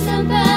somebody